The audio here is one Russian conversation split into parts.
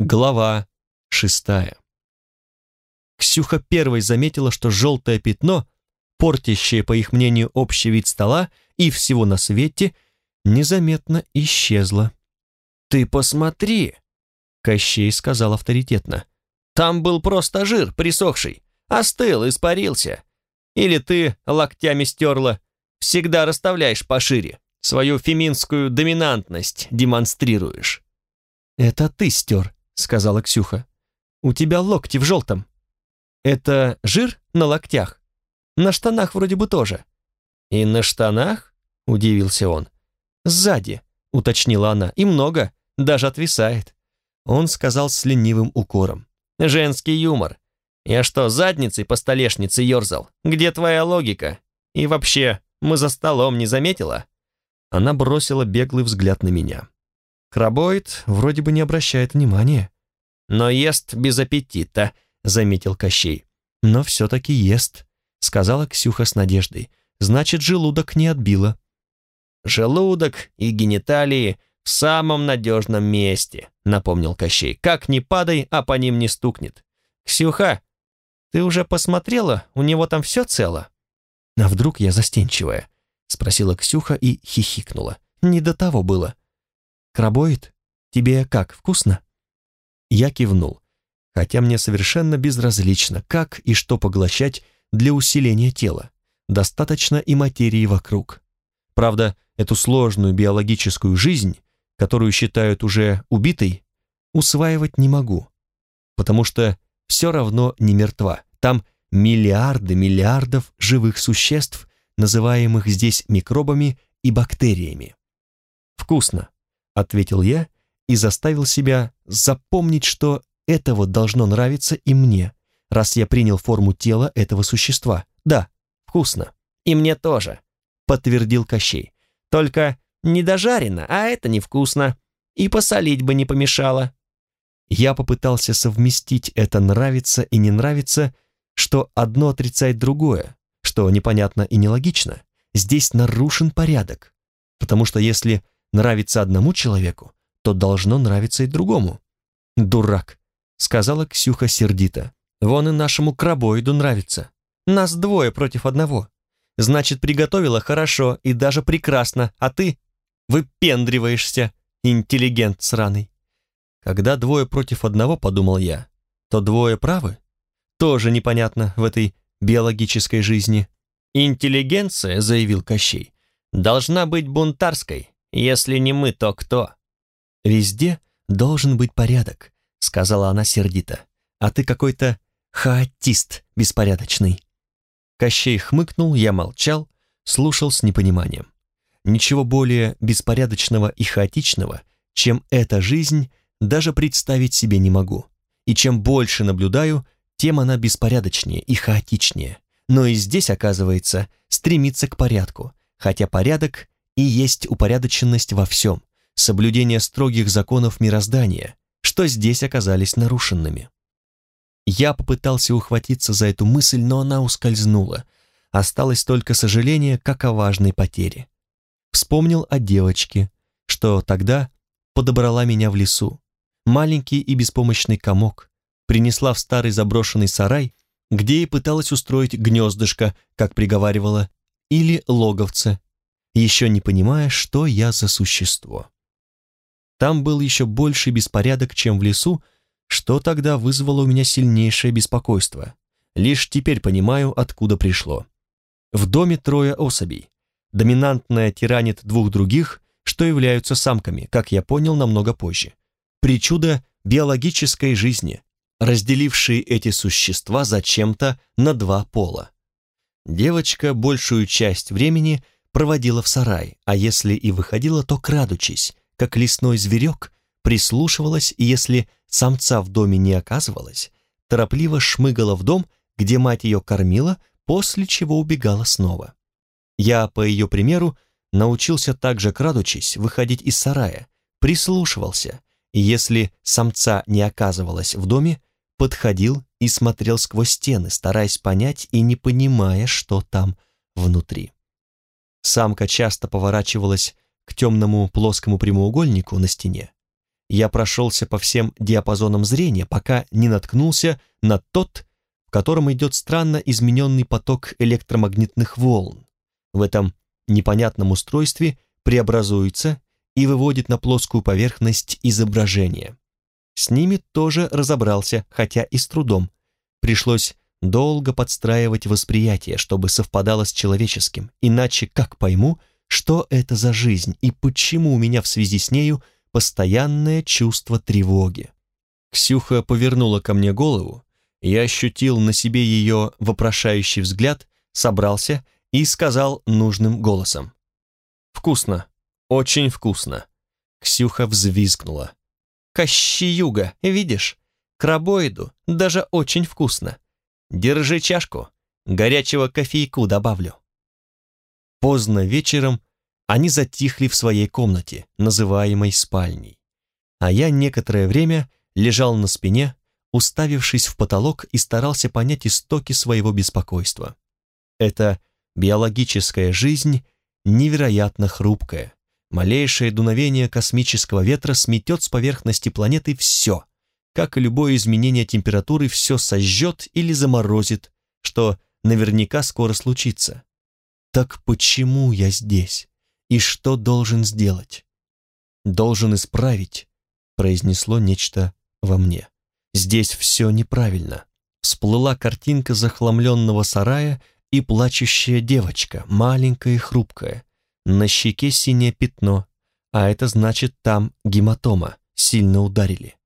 Глава шестая. Ксюха первой заметила, что желтое пятно, портящее, по их мнению, общий вид стола и всего на свете, незаметно исчезло. «Ты посмотри!» — Кощей сказал авторитетно. «Там был просто жир, присохший. Остыл, испарился. Или ты локтями стерла. Всегда расставляешь пошире. Свою феминскую доминантность демонстрируешь». «Это ты стер», сказала Ксюха. «У тебя локти в желтом. Это жир на локтях? На штанах вроде бы тоже». «И на штанах?» — удивился он. «Сзади», — уточнила она, — «и много, даже отвисает». Он сказал с ленивым укором. «Женский юмор. Я что, задницей по столешнице ерзал? Где твоя логика? И вообще, мы за столом не заметила?» Она бросила беглый взгляд на меня. Крабоид вроде бы не обращает внимания. «Но ест без аппетита», — заметил Кощей. «Но все-таки ест», — сказала Ксюха с надеждой. «Значит, желудок не отбило». «Желудок и гениталии в самом надежном месте», — напомнил Кощей. «Как ни падай, а по ним не стукнет». «Ксюха, ты уже посмотрела? У него там все цело?» «А вдруг я застенчивая?» — спросила Ксюха и хихикнула. «Не до того было». «Крабоид, тебе как, вкусно?» Я кивнул, хотя мне совершенно безразлично, как и что поглощать для усиления тела. Достаточно и материи вокруг. Правда, эту сложную биологическую жизнь, которую считают уже убитой, усваивать не могу, потому что все равно не мертва. Там миллиарды миллиардов живых существ, называемых здесь микробами и бактериями. «Вкусно», ответил я и заставил себя запомнить, что этого должно нравиться и мне, раз я принял форму тела этого существа. Да, вкусно. И мне тоже, подтвердил Кощей. Только не дожарено, а это невкусно. И посолить бы не помешало. Я попытался совместить это нравится и не нравится, что одно отрицает другое, что непонятно и нелогично. Здесь нарушен порядок. Потому что если нравится одному человеку, то должно нравиться и другому. «Дурак», — сказала Ксюха сердито. «Вон и нашему крабоиду нравится. Нас двое против одного. Значит, приготовила хорошо и даже прекрасно, а ты выпендриваешься, интеллигент сраный». Когда двое против одного, подумал я, то двое правы? Тоже непонятно в этой биологической жизни. «Интеллигенция», — заявил Кощей, — «должна быть бунтарской, если не мы, то кто?» «Везде должен быть порядок», — сказала она сердито. «А ты какой-то хаотист беспорядочный». Кощей хмыкнул, я молчал, слушал с непониманием. Ничего более беспорядочного и хаотичного, чем эта жизнь, даже представить себе не могу. И чем больше наблюдаю, тем она беспорядочнее и хаотичнее. Но и здесь, оказывается, стремится к порядку, хотя порядок и есть упорядоченность во всем, соблюдение строгих законов мироздания, что здесь оказались нарушенными. Я попытался ухватиться за эту мысль, но она ускользнула. Осталось только сожаление, как о важной потере. Вспомнил о девочке, что тогда подобрала меня в лесу. Маленький и беспомощный комок. Принесла в старый заброшенный сарай, где и пыталась устроить гнездышко, как приговаривала, или логовце, еще не понимая, что я за существо. Там был еще больше беспорядок, чем в лесу, что тогда вызвало у меня сильнейшее беспокойство. Лишь теперь понимаю, откуда пришло. В доме трое особей. Доминантная тиранит двух других, что являются самками, как я понял намного позже. Причуда биологической жизни, разделившие эти существа зачем-то на два пола. Девочка большую часть времени – проводила в сарай, а если и выходила, то крадучись, как лесной зверек, прислушивалась, если самца в доме не оказывалось, торопливо шмыгала в дом, где мать ее кормила, после чего убегала снова. Я, по ее примеру, научился также, крадучись, выходить из сарая, прислушивался, и если самца не оказывалось в доме, подходил и смотрел сквозь стены, стараясь понять и не понимая, что там внутри. Самка часто поворачивалась к темному плоскому прямоугольнику на стене. я прошелся по всем диапазонам зрения, пока не наткнулся на тот, в котором идет странно измененный поток электромагнитных волн. В этом непонятном устройстве преобразуется и выводит на плоскую поверхность изображение. С ними тоже разобрался, хотя и с трудом. Пришлось долго подстраивать восприятие, чтобы совпадало с человеческим, иначе как пойму, что это за жизнь и почему у меня в связи с нею постоянное чувство тревоги. Ксюха повернула ко мне голову, я ощутил на себе ее вопрошающий взгляд, собрался и сказал нужным голосом. «Вкусно, очень вкусно». Ксюха взвизгнула. «Кощеюга, видишь? Крабоиду даже очень вкусно. Держи чашку, горячего кофейку добавлю». Поздно вечером они затихли в своей комнате, называемой спальней. А я некоторое время лежал на спине, уставившись в потолок и старался понять истоки своего беспокойства. Эта биологическая жизнь невероятно хрупкая. Малейшее дуновение космического ветра сметет с поверхности планеты все, как и любое изменение температуры все сожжет или заморозит, что наверняка скоро случится. Так почему я здесь? И что должен сделать? Должен исправить, произнесло нечто во мне. Здесь все неправильно. Всплыла картинка захламленного сарая и плачущая девочка, маленькая и хрупкая. На щеке синее пятно, а это значит там гематома, сильно ударили.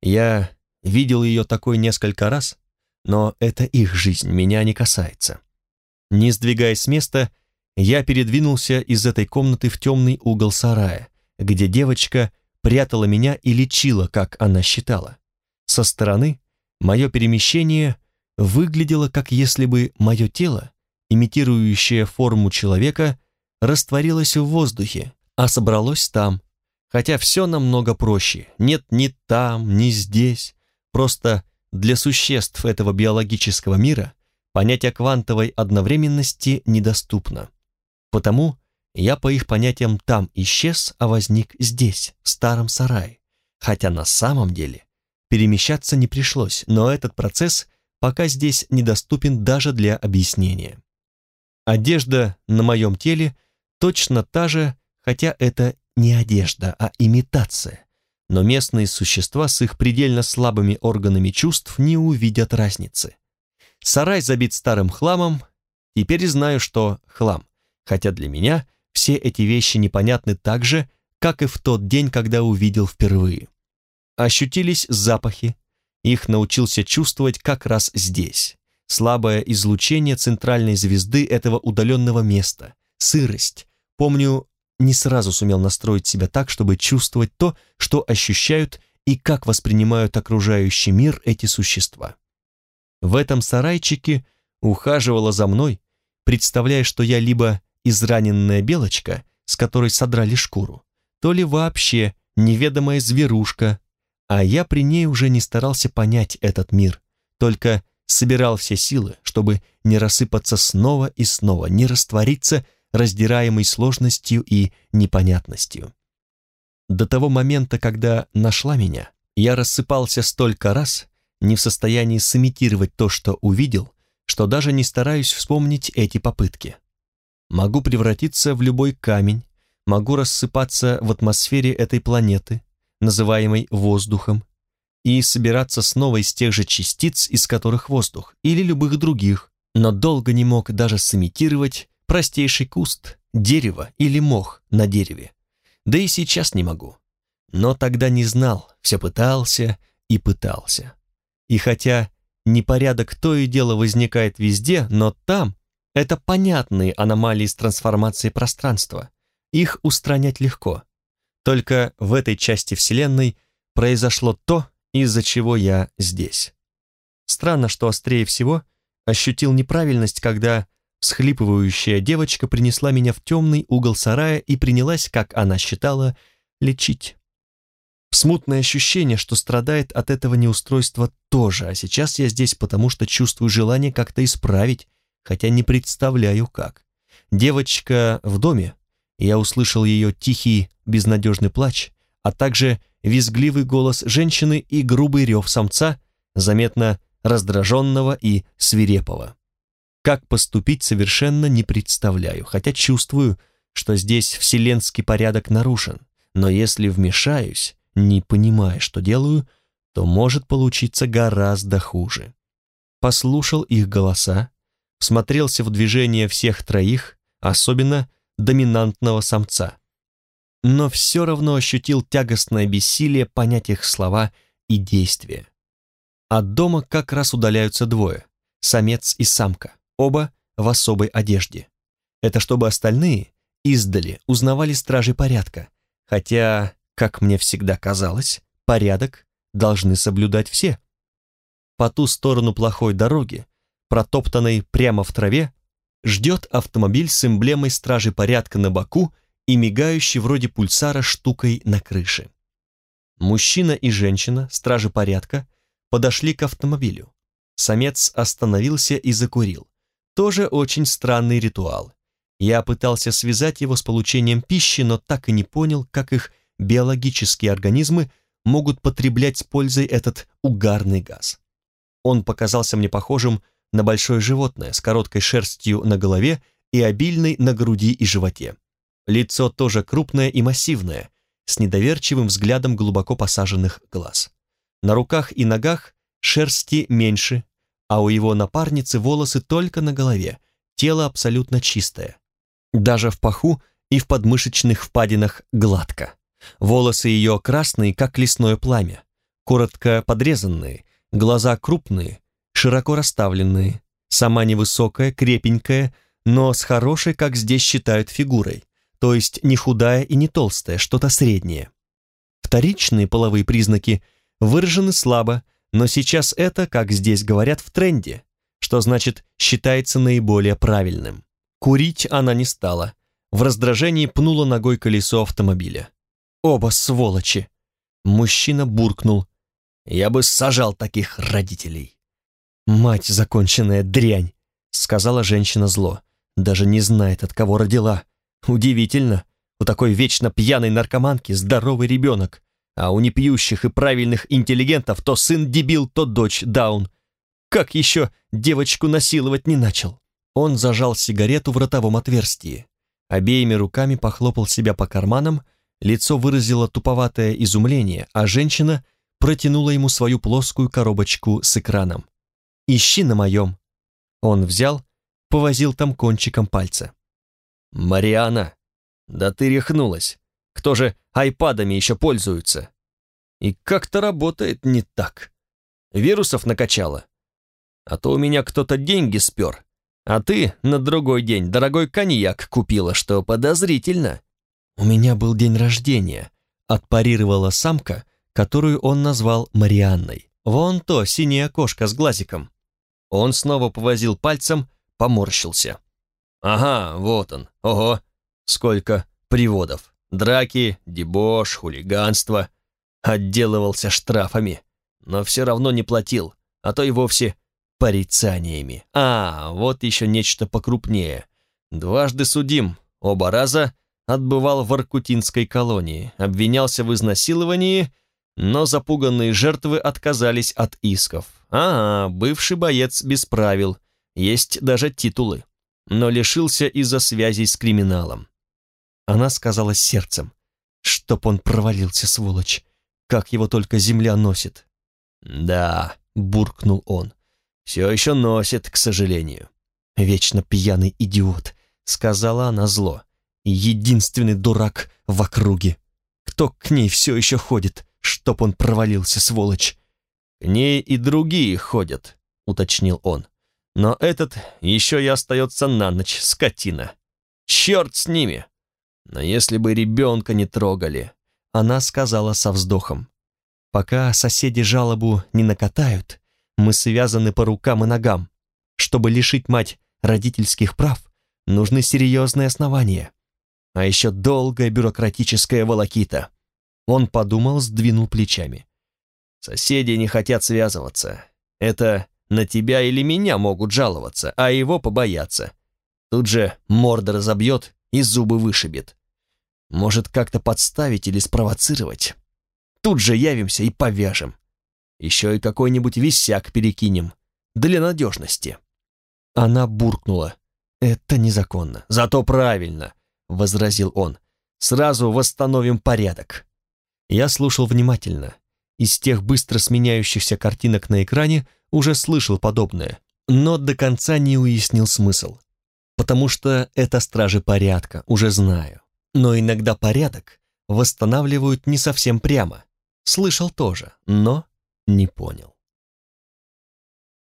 Я видел ее такой несколько раз, но это их жизнь, меня не касается. Не сдвигаясь с места, я передвинулся из этой комнаты в темный угол сарая, где девочка прятала меня и лечила, как она считала. Со стороны мое перемещение выглядело, как если бы мое тело, имитирующее форму человека, растворилось в воздухе, а собралось там, хотя все намного проще. Нет ни там, ни здесь. Просто для существ этого биологического мира понятие квантовой одновременности недоступно. Потому я по их понятиям там исчез, а возник здесь, в старом сарае. Хотя на самом деле перемещаться не пришлось, но этот процесс пока здесь недоступен даже для объяснения. Одежда на моем теле точно та же, хотя это не одежда, а имитация. Но местные существа с их предельно слабыми органами чувств не увидят разницы. Сарай забит старым хламом, теперь знаю, что хлам хотя для меня все эти вещи непонятны так же, как и в тот день, когда увидел впервые. Ощутились запахи, их научился чувствовать как раз здесь. Слабое излучение центральной звезды этого удаленного места, сырость. Помню, не сразу сумел настроить себя так, чтобы чувствовать то, что ощущают и как воспринимают окружающий мир эти существа. В этом сарайчике ухаживала за мной, представляя, что я либо израненная белочка, с которой содрали шкуру, то ли вообще неведомая зверушка, а я при ней уже не старался понять этот мир, только собирал все силы, чтобы не рассыпаться снова и снова, не раствориться, раздираемой сложностью и непонятностью. До того момента, когда нашла меня, я рассыпался столько раз, не в состоянии сымитировать то, что увидел, что даже не стараюсь вспомнить эти попытки могу превратиться в любой камень, могу рассыпаться в атмосфере этой планеты, называемой воздухом, и собираться снова из тех же частиц, из которых воздух, или любых других, но долго не мог даже сымитировать простейший куст, дерево или мох на дереве. Да и сейчас не могу. Но тогда не знал, все пытался и пытался. И хотя непорядок то и дело возникает везде, но там, это понятные аномалии с трансформацией пространства. Их устранять легко. Только в этой части Вселенной произошло то, из-за чего я здесь. Странно, что острее всего ощутил неправильность, когда всхлипывающая девочка принесла меня в темный угол сарая и принялась, как она считала, лечить. Смутное ощущение, что страдает от этого неустройства тоже, а сейчас я здесь потому, что чувствую желание как-то исправить хотя не представляю как. Девочка в доме, я услышал ее тихий, безнадежный плач, а также визгливый голос женщины и грубый рев самца, заметно раздраженного и свирепого. Как поступить совершенно не представляю, хотя чувствую, что здесь вселенский порядок нарушен, но если вмешаюсь, не понимая, что делаю, то может получиться гораздо хуже. Послушал их голоса, всмотрелся в движение всех троих, особенно доминантного самца, но все равно ощутил тягостное бессилие понять их слова и действия. От дома как раз удаляются двое, самец и самка, оба в особой одежде. Это чтобы остальные издали узнавали стражи порядка, хотя, как мне всегда казалось, порядок должны соблюдать все. По ту сторону плохой дороги, протоптанной прямо в траве, ждет автомобиль с эмблемой стражи порядка на боку и мигающей вроде пульсара штукой на крыше. Мужчина и женщина, стражи порядка, подошли к автомобилю. Самец остановился и закурил. Тоже очень странный ритуал. Я пытался связать его с получением пищи, но так и не понял, как их биологические организмы могут потреблять с пользой этот угарный газ. Он показался мне похожим на большое животное с короткой шерстью на голове и обильной на груди и животе. Лицо тоже крупное и массивное, с недоверчивым взглядом глубоко посаженных глаз. На руках и ногах шерсти меньше, а у его напарницы волосы только на голове, тело абсолютно чистое. Даже в паху и в подмышечных впадинах гладко. Волосы ее красные, как лесное пламя, коротко подрезанные, глаза крупные, широко расставленные, сама невысокая, крепенькая, но с хорошей, как здесь считают, фигурой, то есть не худая и не толстая, что-то среднее. Вторичные половые признаки выражены слабо, но сейчас это, как здесь говорят, в тренде, что значит считается наиболее правильным. Курить она не стала, в раздражении пнула ногой колесо автомобиля. Оба сволочи! Мужчина буркнул. Я бы сажал таких родителей. «Мать законченная дрянь!» — сказала женщина зло. «Даже не знает, от кого родила. Удивительно, у такой вечно пьяной наркоманки здоровый ребенок, а у непьющих и правильных интеллигентов то сын дебил, то дочь даун. Как еще девочку насиловать не начал?» Он зажал сигарету в ротовом отверстии. Обеими руками похлопал себя по карманам, лицо выразило туповатое изумление, а женщина протянула ему свою плоскую коробочку с экраном. Ищи на моем». Он взял, повозил там кончиком пальца. «Мариана, да ты рехнулась. Кто же айпадами еще пользуется? И как-то работает не так. Вирусов накачала. А то у меня кто-то деньги спер, а ты на другой день дорогой коньяк купила, что подозрительно». «У меня был день рождения», — отпарировала самка, которую он назвал Марианной. «Вон то синее окошко с глазиком. Он снова повозил пальцем, поморщился. «Ага, вот он. Ого, сколько приводов. Драки, дебош, хулиганство. Отделывался штрафами, но все равно не платил, а то и вовсе порицаниями. А, вот еще нечто покрупнее. Дважды судим, оба раза отбывал в Аркутинской колонии, обвинялся в изнасиловании, но запуганные жертвы отказались от исков. Ага, бывший боец без правил, есть даже титулы, но лишился из-за связей с криминалом. Она сказала сердцем, чтоб он провалился, сволочь, как его только земля носит. «Да», — буркнул он, — «все еще носит, к сожалению». «Вечно пьяный идиот», — сказала она зло, — «единственный дурак в округе. Кто к ней все еще ходит, чтоб он провалился, сволочь?» «К ней и другие ходят», — уточнил он. «Но этот еще и остается на ночь, скотина. Черт с ними! Но если бы ребенка не трогали...» Она сказала со вздохом. «Пока соседи жалобу не накатают, мы связаны по рукам и ногам. Чтобы лишить мать родительских прав, нужны серьезные основания. А еще долгая бюрократическая волокита». Он подумал, сдвинул плечами. Соседи не хотят связываться. Это на тебя или меня могут жаловаться, а его побояться. Тут же морда разобьет и зубы вышибет. Может, как-то подставить или спровоцировать. Тут же явимся и повяжем. Еще и какой-нибудь висяк перекинем. Для надежности. Она буркнула. «Это незаконно. Зато правильно», — возразил он. «Сразу восстановим порядок». Я слушал внимательно. Из тех быстро сменяющихся картинок на экране уже слышал подобное, но до конца не уяснил смысл. Потому что это стражи порядка, уже знаю. Но иногда порядок восстанавливают не совсем прямо. Слышал тоже, но не понял.